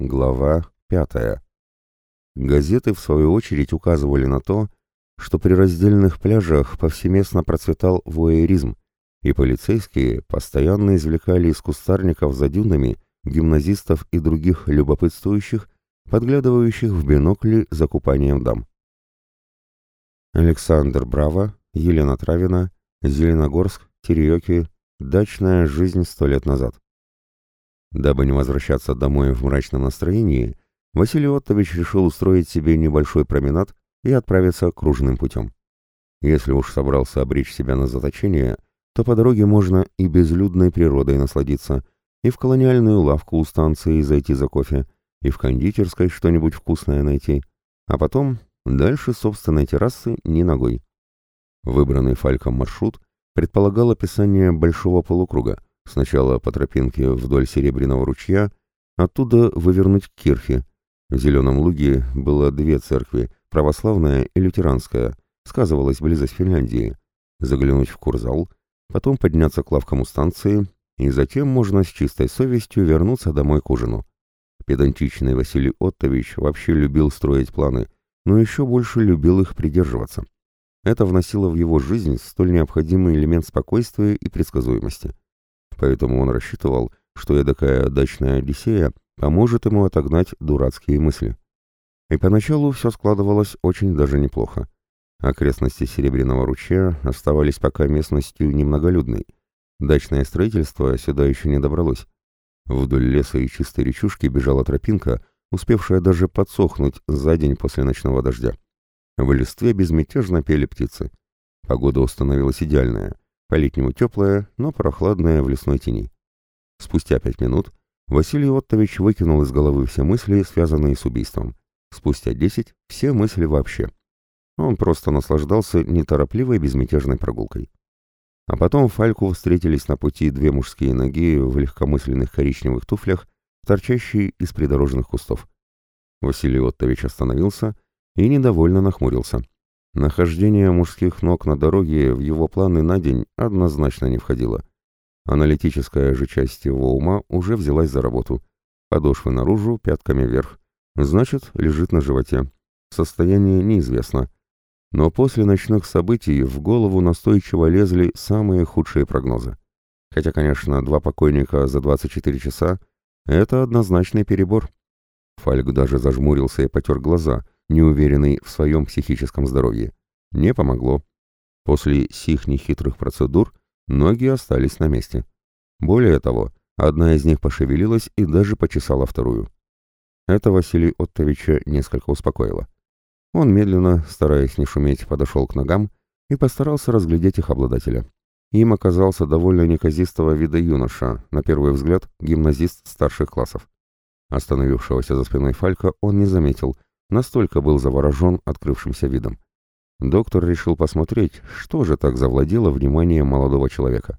Глава пятая. Газеты, в свою очередь, указывали на то, что при раздельных пляжах повсеместно процветал воэризм, и полицейские постоянно извлекали из кустарников за дюнами гимназистов и других любопытствующих, подглядывающих в бинокли за купанием дам. Александр Браво, Елена Травина, Зеленогорск, Тереёки, дачная жизнь сто лет назад. Дабы не возвращаться домой в мрачном настроении, Василий Оттович решил устроить себе небольшой променад и отправиться кружным путем. Если уж собрался обречь себя на заточение, то по дороге можно и безлюдной природой насладиться, и в колониальную лавку у станции зайти за кофе, и в кондитерской что-нибудь вкусное найти, а потом дальше собственной террасы ни ногой. Выбранный Фальком маршрут предполагал описание большого полукруга, сначала по тропинке вдоль Серебряного ручья, оттуда вывернуть к Кирхе. В Зеленом луге было две церкви, православная и лютеранская, сказывалась близость Финляндии, заглянуть в курзал, потом подняться к лавкам у станции, и затем можно с чистой совестью вернуться домой к ужину. Педантичный Василий Оттович вообще любил строить планы, но еще больше любил их придерживаться. Это вносило в его жизнь столь необходимый элемент спокойствия и предсказуемости. Поэтому он рассчитывал, что эдакая дачная Одиссея поможет ему отогнать дурацкие мысли. И поначалу все складывалось очень даже неплохо. Окрестности Серебряного ручья оставались пока местностью немноголюдной. Дачное строительство сюда еще не добралось. Вдоль леса и чистой речушки бежала тропинка, успевшая даже подсохнуть за день после ночного дождя. В листве безмятежно пели птицы. Погода установилась идеальная, по-летнему теплая, но прохладная в лесной тени. Спустя пять минут Василий Оттович выкинул из головы все мысли, связанные с убийством. Спустя десять — все мысли вообще. Он просто наслаждался неторопливой безмятежной прогулкой. А потом Фальку встретились на пути две мужские ноги в легкомысленных коричневых туфлях, торчащие из придорожных кустов. Василий Оттович остановился и недовольно нахмурился. Нахождение мужских ног на дороге в его планы на день однозначно не входило. Аналитическая же часть его ума уже взялась за работу. Подошвы наружу, пятками вверх. Значит, лежит на животе. Состояние неизвестно. Но после ночных событий в голову настойчиво лезли самые худшие прогнозы. Хотя, конечно, два покойника за 24 часа — это однозначный перебор. Фальк даже зажмурился и потер глаза, неуверенный в своем психическом здоровье. Не помогло. После сих нехитрых процедур ноги остались на месте. Более того, одна из них пошевелилась и даже почесала вторую. Это Василий Оттовича несколько успокоило. Он медленно, стараясь не шуметь, подошел к ногам и постарался разглядеть их обладателя. Им оказался довольно неказистого вида юноша, на первый взгляд гимназист старших классов. Остановившегося за спиной Фалька он не заметил, настолько был заворожен открывшимся видом. Доктор решил посмотреть, что же так завладело вниманием молодого человека.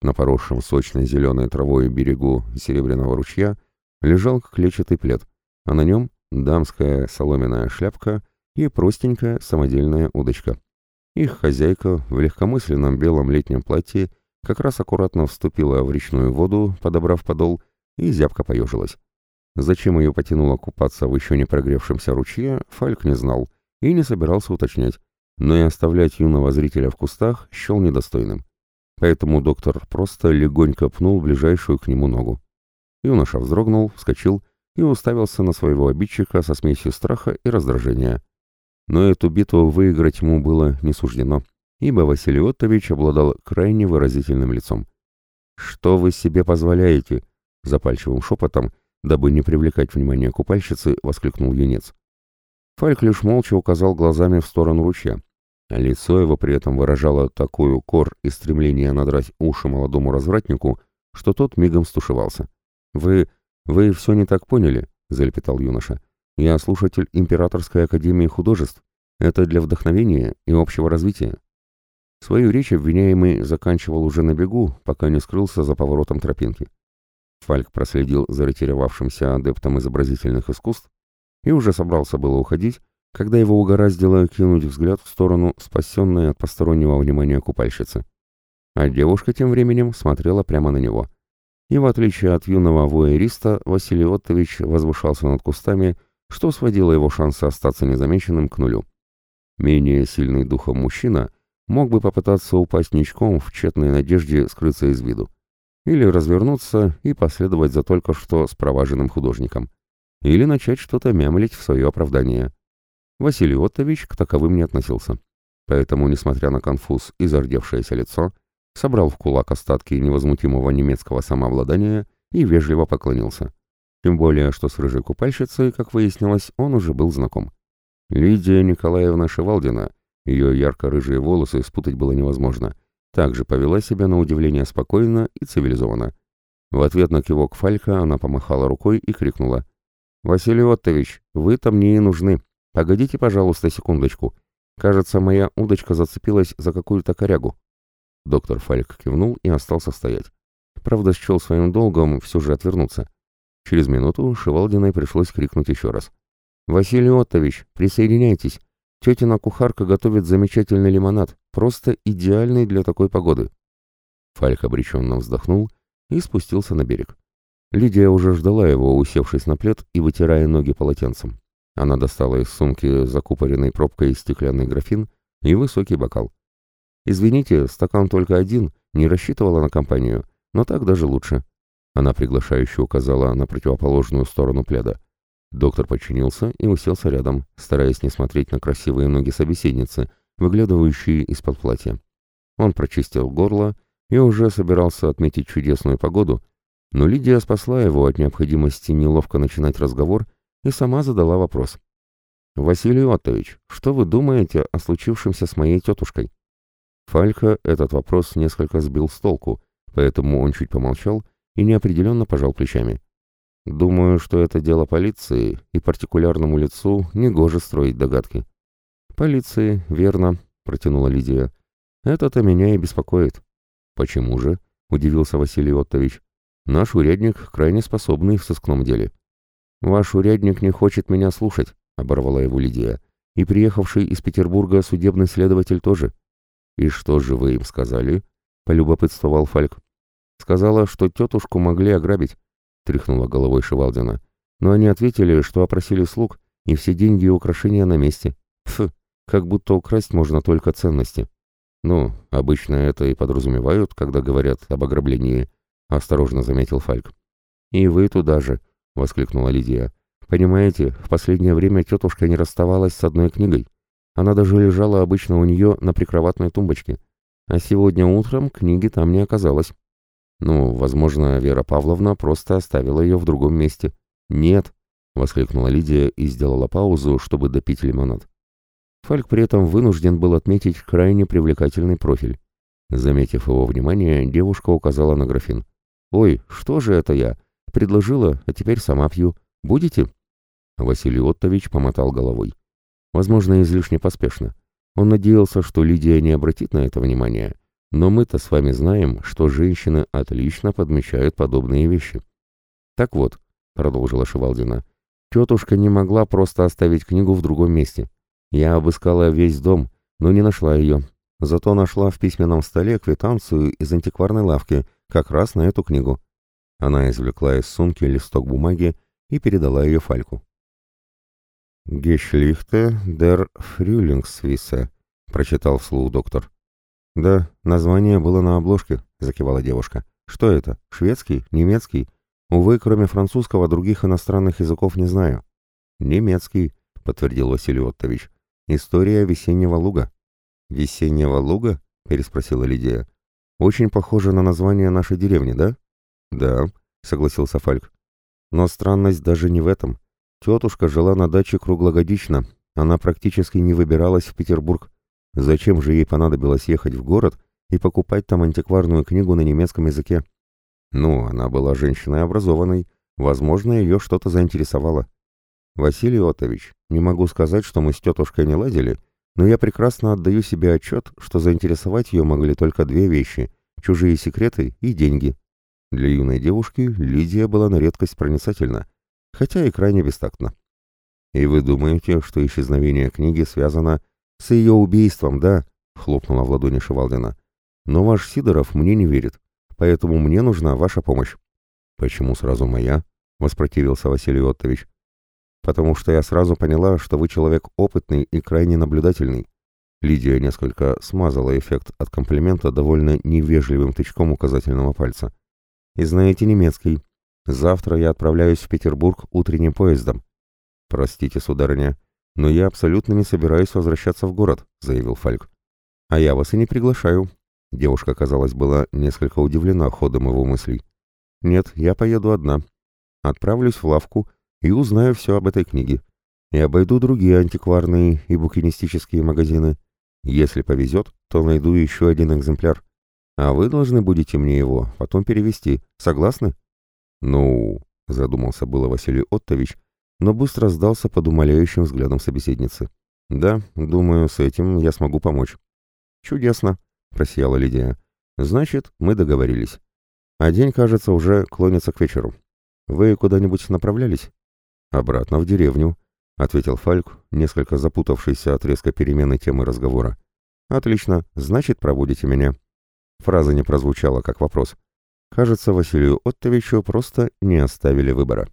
На поросшем сочной зеленой травой берегу Серебряного ручья лежал клетчатый плед, а на нем дамская соломенная шляпка и простенькая самодельная удочка. Их хозяйка в легкомысленном белом летнем платье как раз аккуратно вступила в речную воду, подобрав подол, и зябко поежилась. Зачем ее потянуло купаться в еще не прогревшемся ручье, Фальк не знал и не собирался уточнять, но и оставлять юного зрителя в кустах счел недостойным. Поэтому доктор просто легонько пнул ближайшую к нему ногу. Юноша вздрогнул, вскочил и уставился на своего обидчика со смесью страха и раздражения. Но эту битву выиграть ему было не суждено, ибо Василий Оттович обладал крайне выразительным лицом. «Что вы себе позволяете?» — запальчивым шепотом, дабы не привлекать внимание купальщицы, воскликнул юнец. Фальк лишь молча указал глазами в сторону ручья. А лицо его при этом выражало такую кор и стремление надрать уши молодому развратнику, что тот мигом стушевался. «Вы... вы все не так поняли», — залепетал юноша. «Я слушатель Императорской Академии Художеств. Это для вдохновения и общего развития». Свою речь обвиняемый заканчивал уже на бегу, пока не скрылся за поворотом тропинки. Фальк проследил за ретировавшимся адептом изобразительных искусств и уже собрался было уходить, когда его угораздило кинуть взгляд в сторону спасенной от постороннего внимания купальщицы. А девушка тем временем смотрела прямо на него. и в отличие от юного воэриста, Василий Оттович возвышался над кустами, что сводило его шансы остаться незамеченным к нулю. Менее сильный духом мужчина мог бы попытаться упасть ничком в тщетной надежде скрыться из виду. Или развернуться и последовать за только что спроваженным художником. Или начать что-то мямлить в свое оправдание. Василий Оттович к таковым не относился. Поэтому, несмотря на конфуз и зардевшееся лицо, собрал в кулак остатки невозмутимого немецкого самообладания и вежливо поклонился. Тем более, что с рыжей купальщицей, как выяснилось, он уже был знаком. Лидия Николаевна Шевалдина, ее ярко-рыжие волосы спутать было невозможно, также повела себя на удивление спокойно и цивилизованно. В ответ на кивок Фалька она помахала рукой и крикнула. «Василий Оттович, вы-то мне и нужны. Погодите, пожалуйста, секундочку. Кажется, моя удочка зацепилась за какую-то корягу». Доктор Фальк кивнул и остался стоять. Правда, счел своим долгом все же отвернуться. Через минуту Шевалдиной пришлось крикнуть еще раз. «Василий Оттович, присоединяйтесь. Тетина кухарка готовит замечательный лимонад, просто идеальный для такой погоды». Фальк обреченно вздохнул и спустился на берег. Лидия уже ждала его, усевшись на плед и вытирая ноги полотенцем. Она достала из сумки закупоренной пробкой стеклянный графин и высокий бокал. «Извините, стакан только один, не рассчитывала на компанию, но так даже лучше». Она приглашающе указала на противоположную сторону пледа. Доктор подчинился и уселся рядом, стараясь не смотреть на красивые ноги собеседницы, выглядывающие из-под платья. Он прочистил горло и уже собирался отметить чудесную погоду, но Лидия спасла его от необходимости неловко начинать разговор и сама задала вопрос. «Василий Оттович, что вы думаете о случившемся с моей тетушкой?» Фалька этот вопрос несколько сбил с толку, поэтому он чуть помолчал и неопределенно пожал плечами. «Думаю, что это дело полиции, и партикулярному лицу негоже строить догадки». «Полиции, верно», — протянула Лидия. «Это-то меня и беспокоит». «Почему же?» — удивился Василий Оттович. «Наш урядник крайне способный в сыскном деле». «Ваш урядник не хочет меня слушать», — оборвала его Лидия. «И приехавший из Петербурга судебный следователь тоже». «И что же вы им сказали?» — полюбопытствовал Фальк. «Сказала, что тетушку могли ограбить», — тряхнула головой Шевалдина. «Но они ответили, что опросили слуг, и все деньги и украшения на месте. Пф, как будто украсть можно только ценности». «Ну, обычно это и подразумевают, когда говорят об ограблении», — осторожно заметил Фальк. «И вы туда же», — воскликнула Лидия. «Понимаете, в последнее время тетушка не расставалась с одной книгой. Она даже лежала обычно у нее на прикроватной тумбочке. А сегодня утром книги там не оказалось. Ну, возможно, Вера Павловна просто оставила ее в другом месте. «Нет», — воскликнула Лидия и сделала паузу, чтобы допить лимонад. Фальк при этом вынужден был отметить крайне привлекательный профиль. Заметив его внимание, девушка указала на графин. «Ой, что же это я? Предложила, а теперь сама пью. Будете?» Василий Оттович помотал головой возможно, излишне поспешно. Он надеялся, что Лидия не обратит на это внимания, но мы-то с вами знаем, что женщины отлично подмечают подобные вещи. «Так вот», — продолжила Шевалдина, — «тетушка не могла просто оставить книгу в другом месте. Я обыскала весь дом, но не нашла ее. Зато нашла в письменном столе квитанцию из антикварной лавки как раз на эту книгу». Она извлекла из сумки листок бумаги и передала ее Фальку. «Гешлихте дер Фрюлингсвиссе», — прочитал вслух доктор. «Да, название было на обложке», — закивала девушка. «Что это? Шведский? Немецкий? Увы, кроме французского, других иностранных языков не знаю». «Немецкий», — подтвердил Василий Оттович. «История весеннего луга». «Весеннего луга?» — переспросила Лидия. «Очень похоже на название нашей деревни, да?» «Да», — согласился Фальк. «Но странность даже не в этом. Тетушка жила на даче круглогодично, она практически не выбиралась в Петербург. Зачем же ей понадобилось ехать в город и покупать там антикварную книгу на немецком языке? Ну, она была женщиной образованной, возможно, ее что-то заинтересовало. Василий Отович, не могу сказать, что мы с тетушкой не ладили, но я прекрасно отдаю себе отчет, что заинтересовать ее могли только две вещи – чужие секреты и деньги. Для юной девушки Лидия была на редкость проницательна – хотя и крайне бестактно. «И вы думаете, что исчезновение книги связано с ее убийством, да?» — хлопнула в ладони Шевалдина. «Но ваш Сидоров мне не верит, поэтому мне нужна ваша помощь. Почему сразу моя? Воспротивился Василий Оттович. Потому что я сразу поняла, что вы человек опытный и крайне наблюдательный. Лидия несколько смазала эффект от комплимента довольно невежливым тычком указательного пальца. «И знаете немецкий. Завтра я отправляюсь в Петербург утренним поездом». «Простите, сударыня, но я абсолютно не собираюсь возвращаться в город», — заявил Фальк. «А я вас и не приглашаю». Девушка, казалось, была несколько удивлена ходом его мыслей. «Нет, я поеду одна. Отправлюсь в лавку и узнаю все об этой книге. И обойду другие антикварные и букинистические магазины. Если повезет, то найду еще один экземпляр. А вы должны будете мне его потом перевести. Согласны? Ну, задумался было Василий Оттович, но быстро сдался под умоляющим взглядом собеседницы. Да, думаю, с этим я смогу помочь. Чудесно, просияла Лидия. Значит, мы договорились. А день, кажется, уже клонится к вечеру. Вы куда-нибудь направлялись? Обратно в деревню, — ответил Фальк, несколько запутавшийся от резкой перемены темы разговора. «Отлично, значит, проводите меня». Фраза не прозвучала как вопрос. Кажется, Василию Оттовичу просто не оставили выбора.